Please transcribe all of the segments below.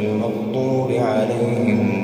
المغضوب عليهم.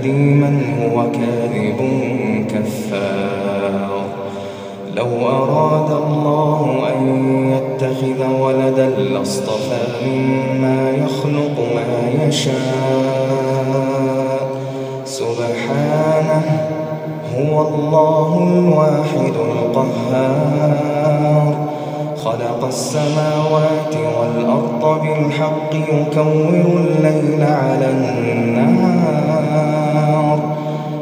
يهدي من هو كاذب كفار. لو أراد الله أن يتخذ ولدا لاصطفى مما يخلق ما يشاء. سبحانه هو الله الواحد القهار. خلق السماوات والأرض بالحق يكور الليل على النهار.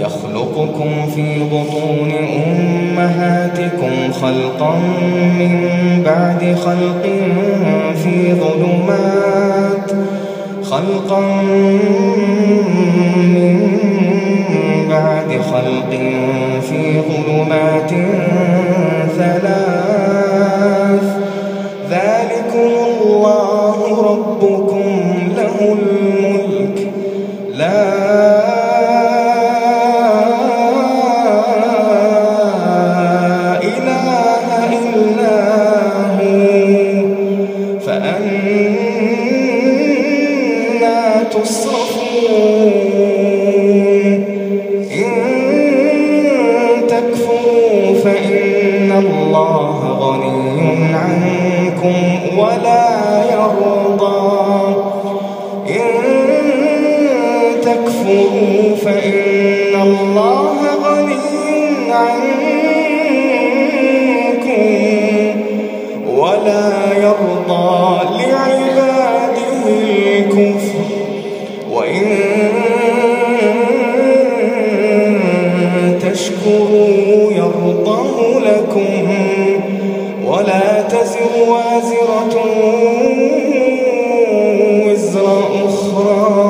يخلقكم في بطون أمهاتكم خلقا من بعد خلق في ظلمات خلقا من بعد خلق في ظلمات. غني عنكم ولا يرضى. إن تكفروا فإن الله غني عنكم ولا يرضى تزر وازرة وزر أخرى.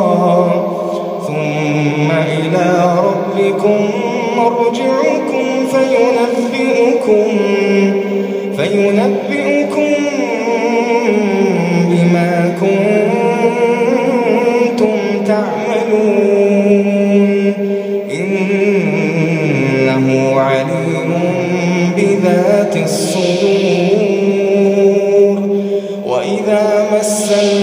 ثم إلى ربكم مرجعكم فينبئكم فينبئكم وإذا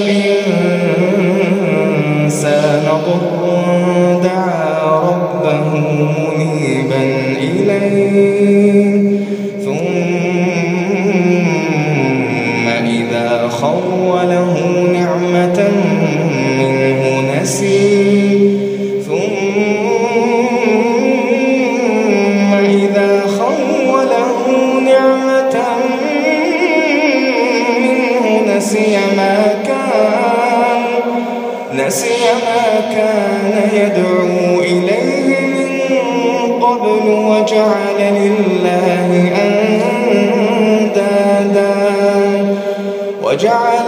نسي ما كان نسي ما كان يدعو إليه من قبل وجعل لله أندادا وجعل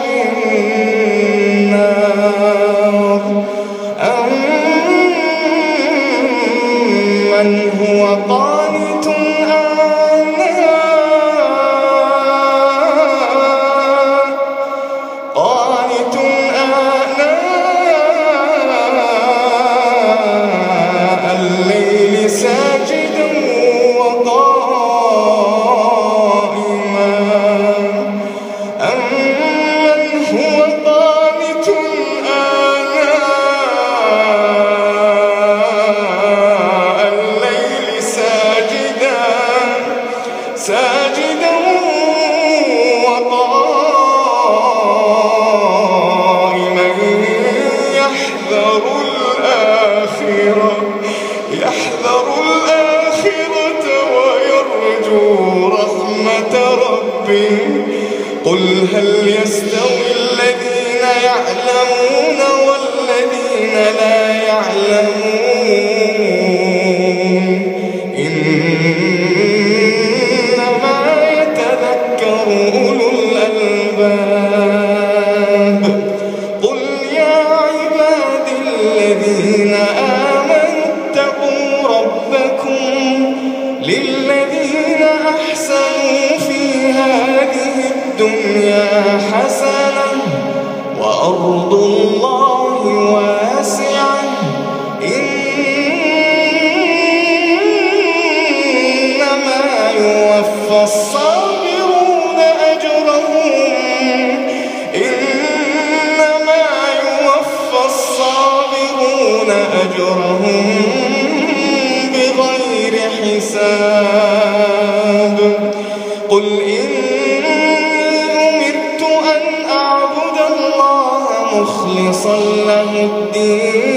ساجدا وقائما يحذر الآخرة يحذر الآخرة ويرجو رحمة ربه. أجرهم بغير حساب. قل إني أمرت أن أعبد الله مخلصا له الدين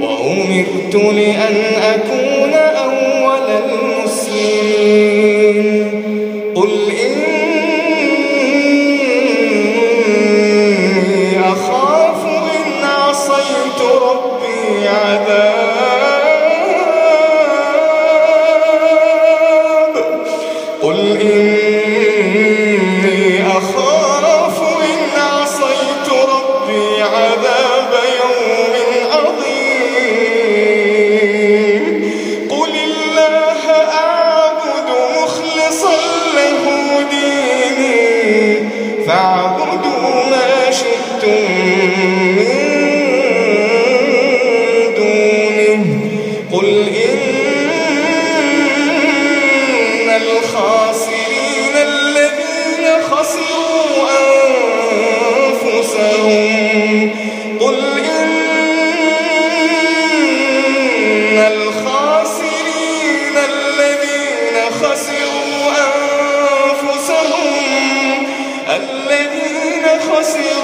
وأمرت لأن أكون فاعبدوا ما شئتم من دونه. قل إن Gracias.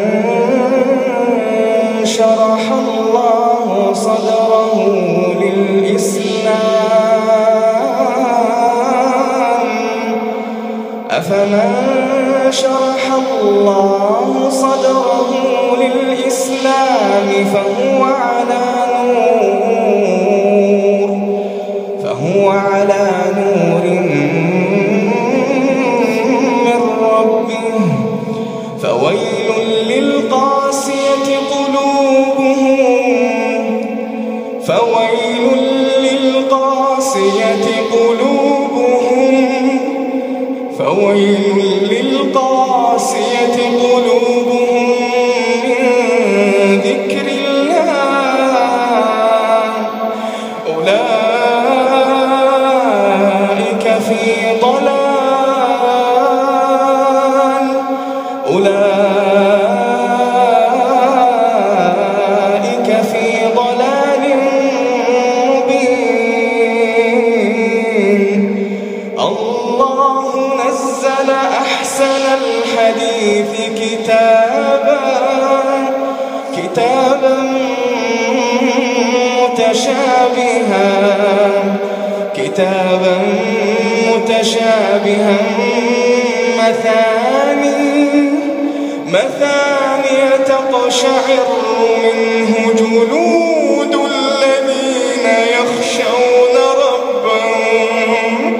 منه جلود الذين يخشون ربهم.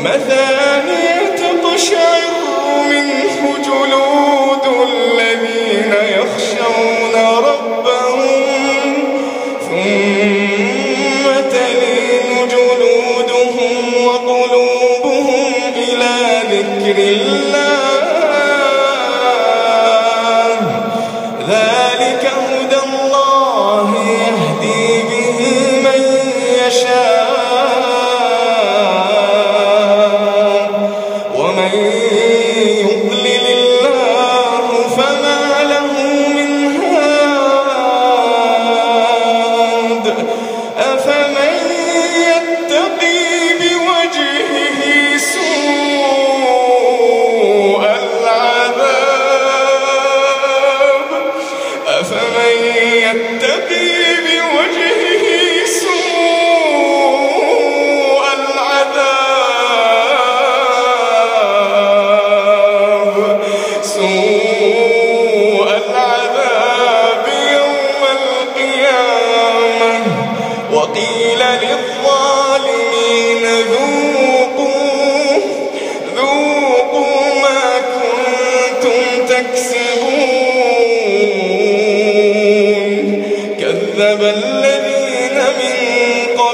مثاني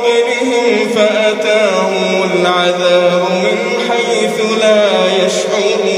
قبلهم فأتاهم العذاب من حيث لا يشعرون.